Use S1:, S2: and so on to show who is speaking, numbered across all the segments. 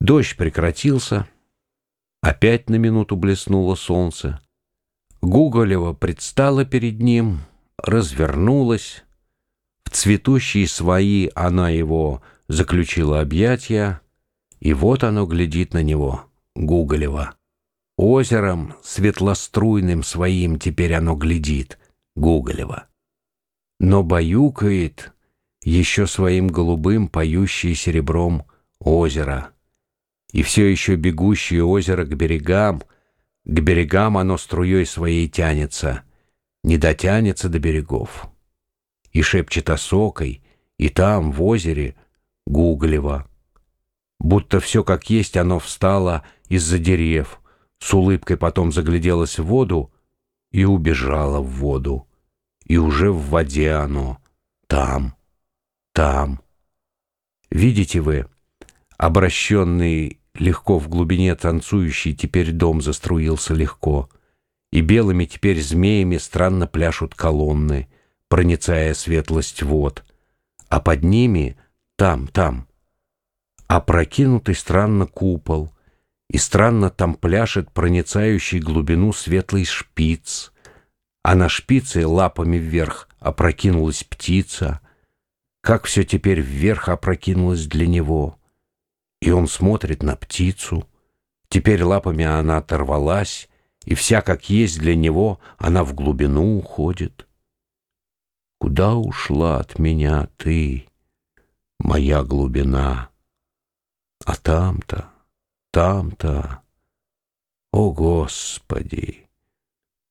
S1: Дождь прекратился, опять на минуту блеснуло солнце. Гуголева предстала перед ним, развернулась. В цветущие свои она его заключила объятия, и вот оно глядит на него, Гуголева. Озером светлоструйным своим теперь оно глядит, Гуголева. Но баюкает еще своим голубым, поющее серебром озеро. И все еще бегущее озеро к берегам, к берегам оно струей своей тянется, не дотянется до берегов. И шепчет осокой, и там, в озере, Гуглева. Будто все как есть оно встало из-за дерев, с улыбкой потом загляделось в воду и убежало в воду. И уже в воде оно, там, там. Видите вы, обращенный Легко в глубине танцующий теперь дом заструился легко, И белыми теперь змеями странно пляшут колонны, Проницая светлость вод, А под ними, там, там, Опрокинутый странно купол, И странно там пляшет проницающий глубину светлый шпиц, А на шпице лапами вверх опрокинулась птица, Как все теперь вверх опрокинулось для него — и он смотрит на птицу. Теперь лапами она оторвалась, и вся, как есть для него, она в глубину уходит. Куда ушла от меня ты, моя глубина? А там-то, там-то, о Господи!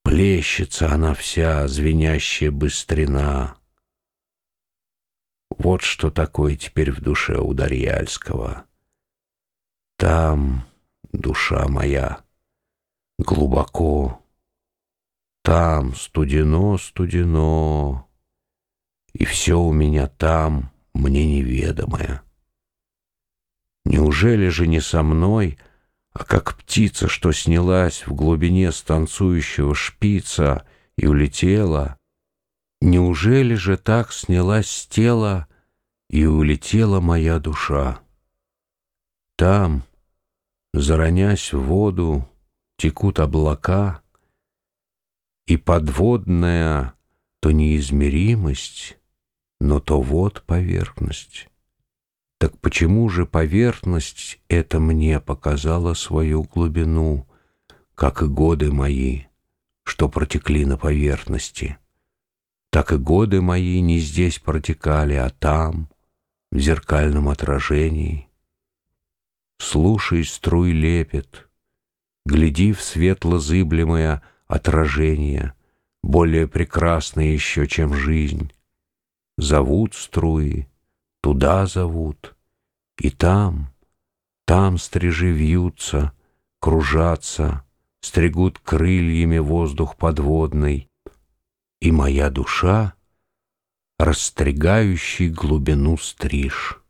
S1: Плещется она вся, звенящая быстрена. Вот что такое теперь в душе у Дарьяльского. Там душа моя глубоко, Там студено-студено, И все у меня там мне неведомое. Неужели же не со мной, А как птица, что снялась В глубине станцующего шпица И улетела? Неужели же так снялась с тела И улетела моя душа? Там, Заронясь в воду, текут облака, И подводная то неизмеримость, Но то вот поверхность. Так почему же поверхность эта мне показала свою глубину, Как и годы мои, что протекли на поверхности? Так и годы мои не здесь протекали, а там, в зеркальном отражении — Слушай струй лепет, Гляди в светло-зыблемое отражение, Более прекрасное еще, чем жизнь. Зовут струи, туда зовут, И там, там стрижи вьются, кружатся, Стригут крыльями воздух подводный, И моя душа, растригающий глубину стриж.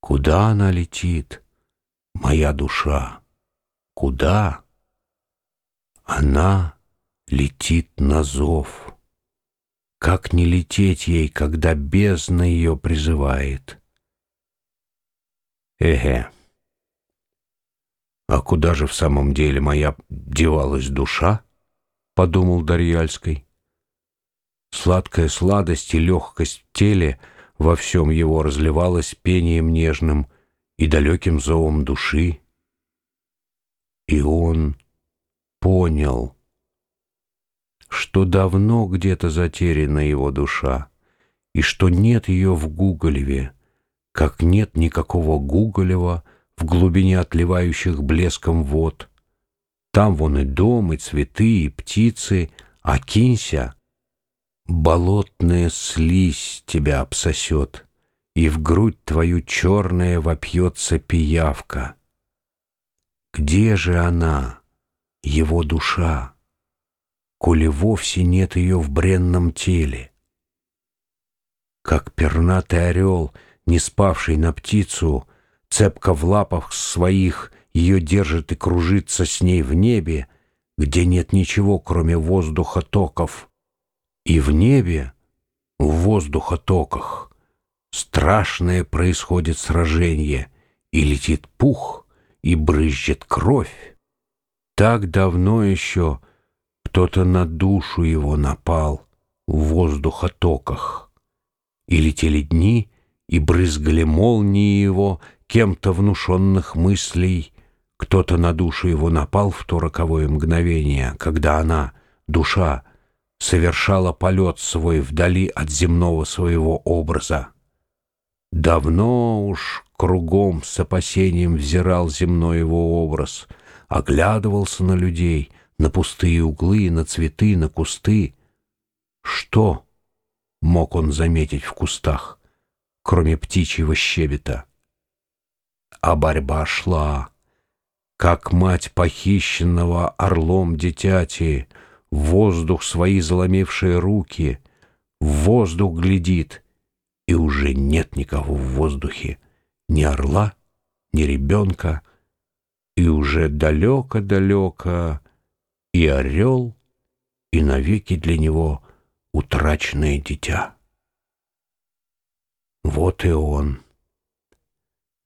S1: Куда она летит? Моя душа. Куда? Она летит на зов. Как не лететь ей, когда бездна ее призывает? Эге. А куда же в самом деле моя девалась душа? Подумал Дарьяльской. Сладкая сладость и легкость в теле во всем его разливалась пением нежным — и далеким зовом души. И он понял, что давно где-то затеряна его душа, и что нет ее в Гуголеве, как нет никакого Гуголева в глубине отливающих блеском вод. Там вон и дом, и цветы, и птицы, а кинься, болотная слизь тебя обсосет и в грудь твою черная вопьется пиявка. Где же она, его душа, коли вовсе нет ее в бренном теле? Как пернатый орел, не спавший на птицу, цепко в лапах своих ее держит и кружится с ней в небе, где нет ничего, кроме воздуха токов, и в небе, в воздуха токах, Страшное происходит сражение, и летит пух, и брызжет кровь. Так давно еще кто-то на душу его напал в воздухотоках. И летели дни, и брызгали молнии его кем-то внушенных мыслей. Кто-то на душу его напал в то роковое мгновение, когда она, душа, совершала полет свой вдали от земного своего образа. Давно уж кругом с опасением взирал земной его образ, оглядывался на людей, на пустые углы, на цветы, на кусты. Что мог он заметить в кустах, кроме птичьего щебета? А борьба шла, как мать похищенного орлом дитяти, в воздух свои заломившие руки, в воздух глядит, и уже нет никого в воздухе, ни орла, ни ребенка, и уже далеко-далеко и орел, и навеки для него утраченное дитя. Вот и он.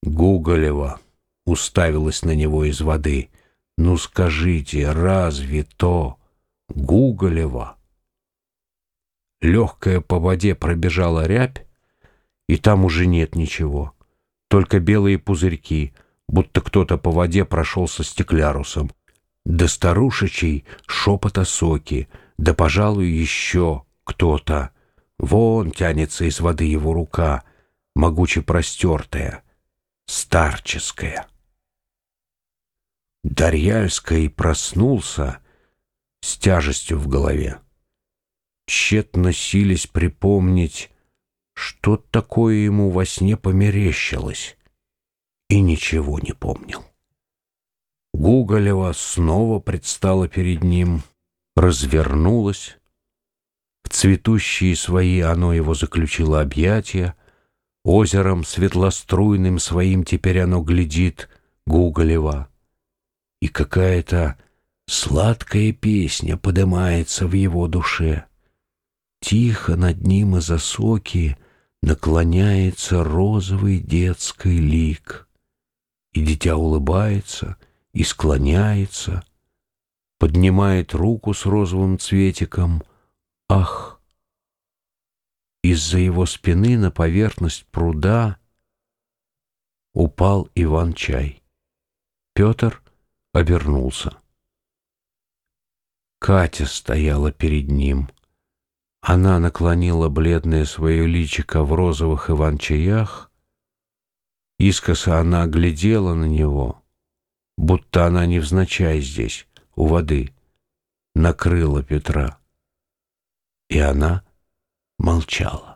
S1: Гуголева уставилась на него из воды. «Ну скажите, разве то Гуголева?» Легкая по воде пробежала рябь, и там уже нет ничего, только белые пузырьки, будто кто-то по воде прошел со стеклярусом, да старушечий шепот о соке, да, пожалуй, еще кто-то. Вон тянется из воды его рука, могуче простертая, старческая. Дарьяльский проснулся с тяжестью в голове. Тщетно сились припомнить, что такое ему во сне померещилось, и ничего не помнил. Гуголева снова предстала перед ним, развернулась. В цветущие свои оно его заключило объятия, озером светлоструйным своим теперь оно глядит, Гуголева. И какая-то сладкая песня подымается в его душе. Тихо над ним из осоки наклоняется розовый детский лик, и дитя улыбается и склоняется, поднимает руку с розовым цветиком. Ах! Из-за его спины на поверхность пруда упал Иван-чай. Петр обернулся. Катя стояла перед ним — она наклонила бледное свое личико в розовых иван-чаях. Искоса она глядела на него, будто она невзначай здесь, у воды, накрыла Петра. И она молчала.